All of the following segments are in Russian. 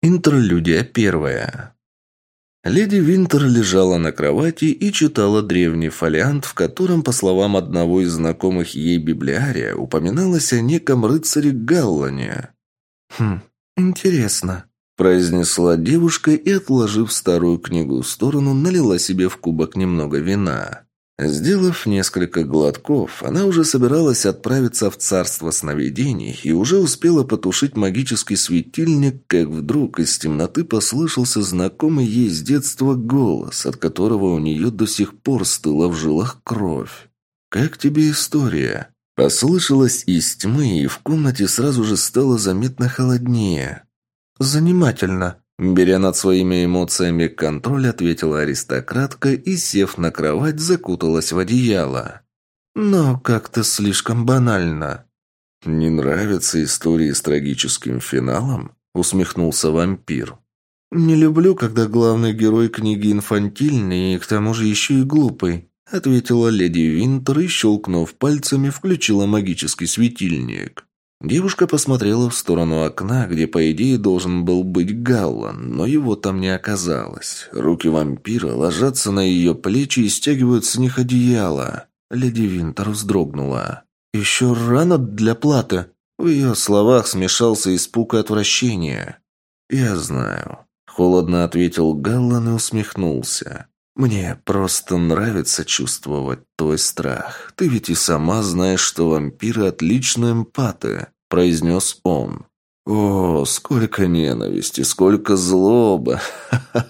Интерлюдия первая. Леди Винтер лежала на кровати и читала древний фолиант, в котором, по словам одного из знакомых ей библиария, упоминалось о неком рыцаре Галлане. «Хм, интересно», – произнесла девушка и, отложив старую книгу в сторону, налила себе в кубок немного вина. Сделав несколько глотков, она уже собиралась отправиться в царство сновидений и уже успела потушить магический светильник, как вдруг из темноты послышался знакомый ей с детства голос, от которого у нее до сих пор стыла в жилах кровь. «Как тебе история?» Послышалось из тьмы, и в комнате сразу же стало заметно холоднее. «Занимательно», Беря над своими эмоциями контроль, ответила аристократка и, сев на кровать, закуталась в одеяло. «Но как-то слишком банально». «Не нравятся истории с трагическим финалом?» – усмехнулся вампир. «Не люблю, когда главный герой книги инфантильный и к тому же еще и глупый», – ответила леди Винтер и, щелкнув пальцами, включила магический светильник. Девушка посмотрела в сторону окна, где, по идее, должен был быть Галлан, но его там не оказалось. Руки вампира ложатся на ее плечи и стягивают с них одеяло. Леди Винтер вздрогнула. «Еще рано для платы». В ее словах смешался испуг и отвращение. «Я знаю», — холодно ответил Галлан и усмехнулся. «Мне просто нравится чувствовать твой страх. Ты ведь и сама знаешь, что вампиры отличные эмпаты», – произнес он. «О, сколько ненависти, сколько злобы!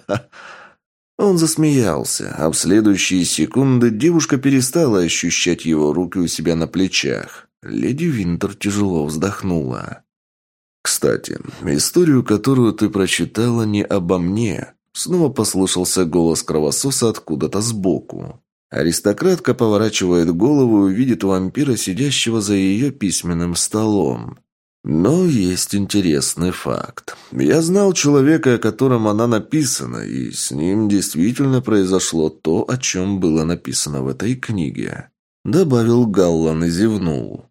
Он засмеялся, а в следующие секунды девушка перестала ощущать его руки у себя на плечах. Леди Винтер тяжело вздохнула. «Кстати, историю, которую ты прочитала, не обо мне. Снова послышался голос кровососа откуда-то сбоку. Аристократка поворачивает голову и видит вампира, сидящего за ее письменным столом. Но есть интересный факт. Я знал человека, о котором она написана, и с ним действительно произошло то, о чем было написано в этой книге. Добавил Галлан и зевнул.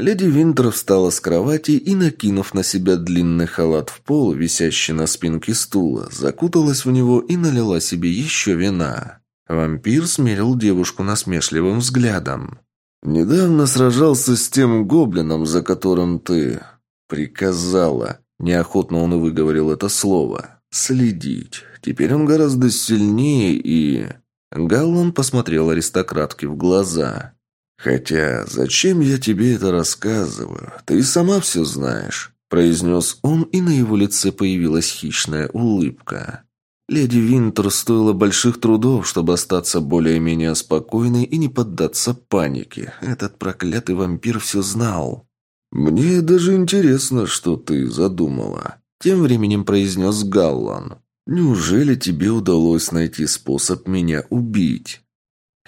Леди Винтер встала с кровати и, накинув на себя длинный халат в пол, висящий на спинке стула, закуталась в него и налила себе еще вина. Вампир смерил девушку насмешливым взглядом. «Недавно сражался с тем гоблином, за которым ты приказала». Неохотно он и выговорил это слово. «Следить. Теперь он гораздо сильнее и...» Галлан посмотрел аристократке в глаза. «Хотя, зачем я тебе это рассказываю? Ты сама все знаешь», – произнес он, и на его лице появилась хищная улыбка. Леди Винтер стоило больших трудов, чтобы остаться более-менее спокойной и не поддаться панике. Этот проклятый вампир все знал. «Мне даже интересно, что ты задумала», – тем временем произнес Галлан. «Неужели тебе удалось найти способ меня убить?»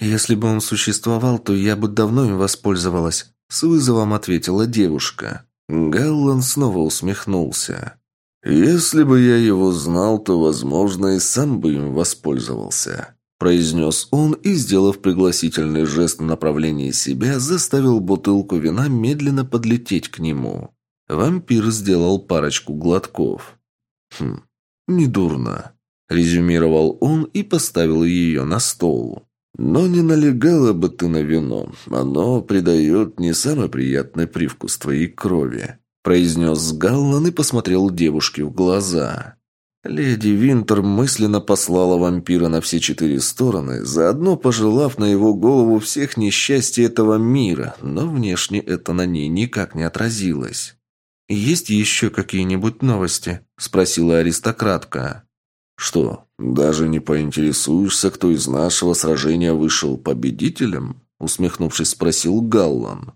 «Если бы он существовал, то я бы давно им воспользовалась», — с вызовом ответила девушка. Галлан снова усмехнулся. «Если бы я его знал, то, возможно, и сам бы им воспользовался», — произнес он и, сделав пригласительный жест в направлении себя, заставил бутылку вина медленно подлететь к нему. Вампир сделал парочку глотков. «Хм, недурно», — резюмировал он и поставил ее на стол. Но не налегала бы ты на вино. Оно придает не самый приятный привкус твоей крови», – произнес Галлан и посмотрел девушке в глаза. Леди Винтер мысленно послала вампира на все четыре стороны, заодно пожелав на его голову всех несчастий этого мира, но внешне это на ней никак не отразилось. «Есть еще какие-нибудь новости?» – спросила аристократка. «Что, даже не поинтересуешься, кто из нашего сражения вышел победителем?» Усмехнувшись, спросил Галлан.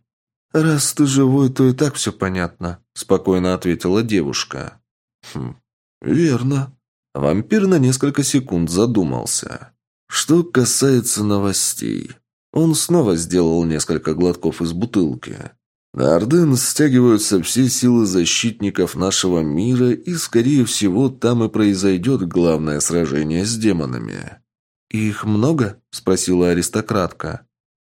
«Раз ты живой, то и так все понятно», – спокойно ответила девушка. «Хм, верно». Вампир на несколько секунд задумался. «Что касается новостей...» Он снова сделал несколько глотков из бутылки. На Орден стягиваются все силы защитников нашего мира, и, скорее всего, там и произойдет главное сражение с демонами». «Их много?» – спросила аристократка.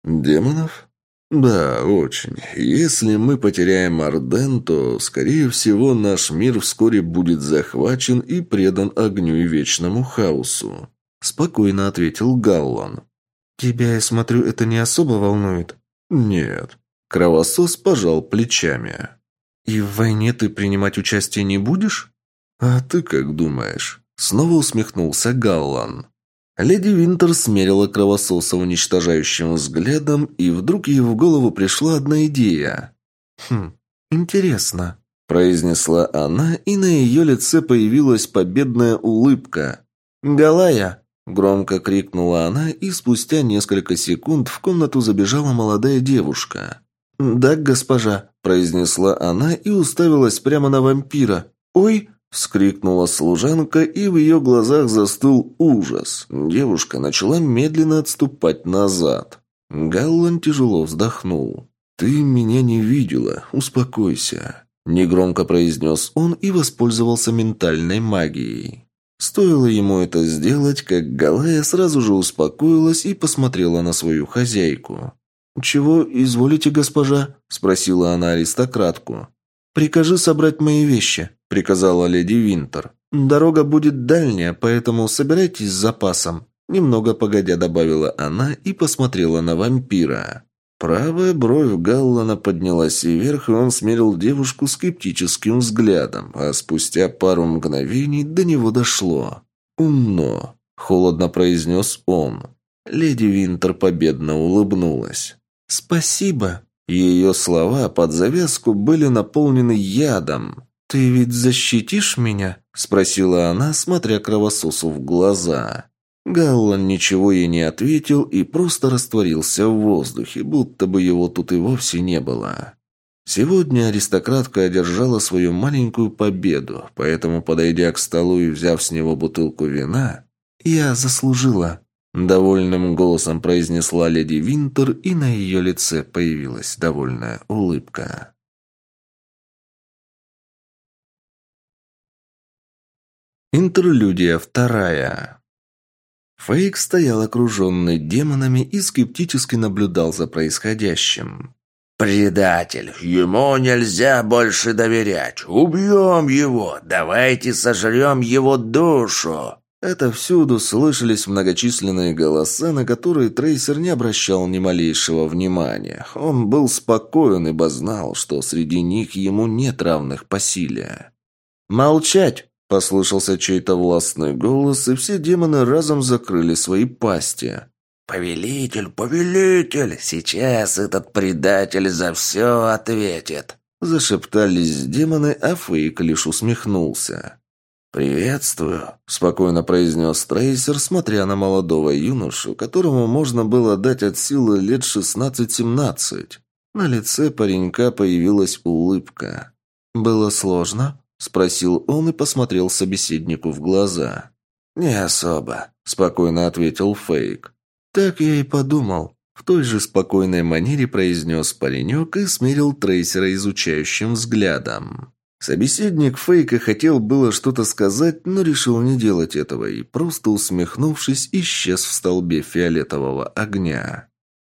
«Демонов?» «Да, очень. Если мы потеряем Арден, то, скорее всего, наш мир вскоре будет захвачен и предан огню и вечному хаосу», – спокойно ответил Галлан. «Тебя, я смотрю, это не особо волнует?» «Нет». Кровосос пожал плечами. «И в войне ты принимать участие не будешь?» «А ты как думаешь?» Снова усмехнулся Галлан. Леди Винтер смерила кровососа уничтожающим взглядом, и вдруг ей в голову пришла одна идея. «Хм, интересно», – произнесла она, и на ее лице появилась победная улыбка. «Галая!» – громко крикнула она, и спустя несколько секунд в комнату забежала молодая девушка. «Да, госпожа», – произнесла она и уставилась прямо на вампира. «Ой!» Вскрикнула служанка, и в ее глазах застыл ужас. Девушка начала медленно отступать назад. Галлан тяжело вздохнул. «Ты меня не видела. Успокойся», – негромко произнес он и воспользовался ментальной магией. Стоило ему это сделать, как Галая сразу же успокоилась и посмотрела на свою хозяйку. «Чего изволите, госпожа?» – спросила она аристократку. «Прикажи собрать мои вещи», – приказала леди Винтер. «Дорога будет дальняя, поэтому собирайтесь с запасом». Немного погодя добавила она и посмотрела на вампира. Правая бровь Галлана поднялась вверх, и он смерил девушку скептическим взглядом, а спустя пару мгновений до него дошло. «Умно», – холодно произнес он. Леди Винтер победно улыбнулась. «Спасибо», ее слова под завязку были наполнены ядом. «Ты ведь защитишь меня?» – спросила она, смотря кровососу в глаза. Галлан ничего ей не ответил и просто растворился в воздухе, будто бы его тут и вовсе не было. Сегодня аристократка одержала свою маленькую победу, поэтому, подойдя к столу и взяв с него бутылку вина, «Я заслужила», Довольным голосом произнесла леди Винтер, и на ее лице появилась довольная улыбка. Интерлюдия вторая. Фейк стоял окруженный демонами и скептически наблюдал за происходящим. «Предатель! Ему нельзя больше доверять! Убьем его! Давайте сожрем его душу!» Это всюду слышались многочисленные голоса, на которые Трейсер не обращал ни малейшего внимания. Он был спокоен, ибо знал, что среди них ему нет равных по силе. «Молчать!» – послышался чей-то властный голос, и все демоны разом закрыли свои пасти. «Повелитель, повелитель! Сейчас этот предатель за все ответит!» Зашептались демоны, а Фейк лишь усмехнулся. «Приветствую», – спокойно произнес Трейсер, смотря на молодого юношу, которому можно было дать от силы лет шестнадцать-семнадцать. На лице паренька появилась улыбка. «Было сложно?» – спросил он и посмотрел собеседнику в глаза. «Не особо», – спокойно ответил Фейк. «Так я и подумал». В той же спокойной манере произнес паренек и смерил Трейсера изучающим взглядом. Собеседник Фейка хотел было что-то сказать, но решил не делать этого и, просто усмехнувшись, исчез в столбе фиолетового огня.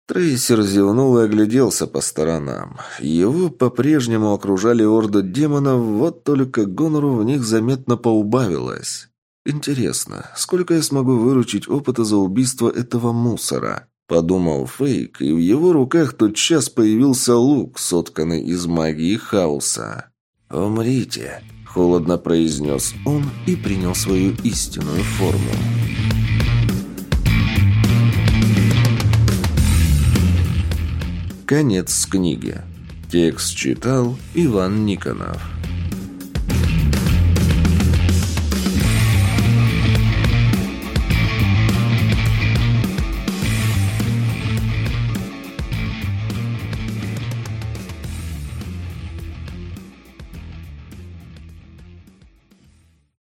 Трейсер зевнул и огляделся по сторонам. Его по-прежнему окружали орды демонов, вот только гонору в них заметно поубавилось. «Интересно, сколько я смогу выручить опыта за убийство этого мусора?» Подумал Фейк, и в его руках тотчас появился лук, сотканный из магии хаоса. «Умрите», – холодно произнес он и принял свою истинную форму. Конец книги. Текст читал Иван Никонов.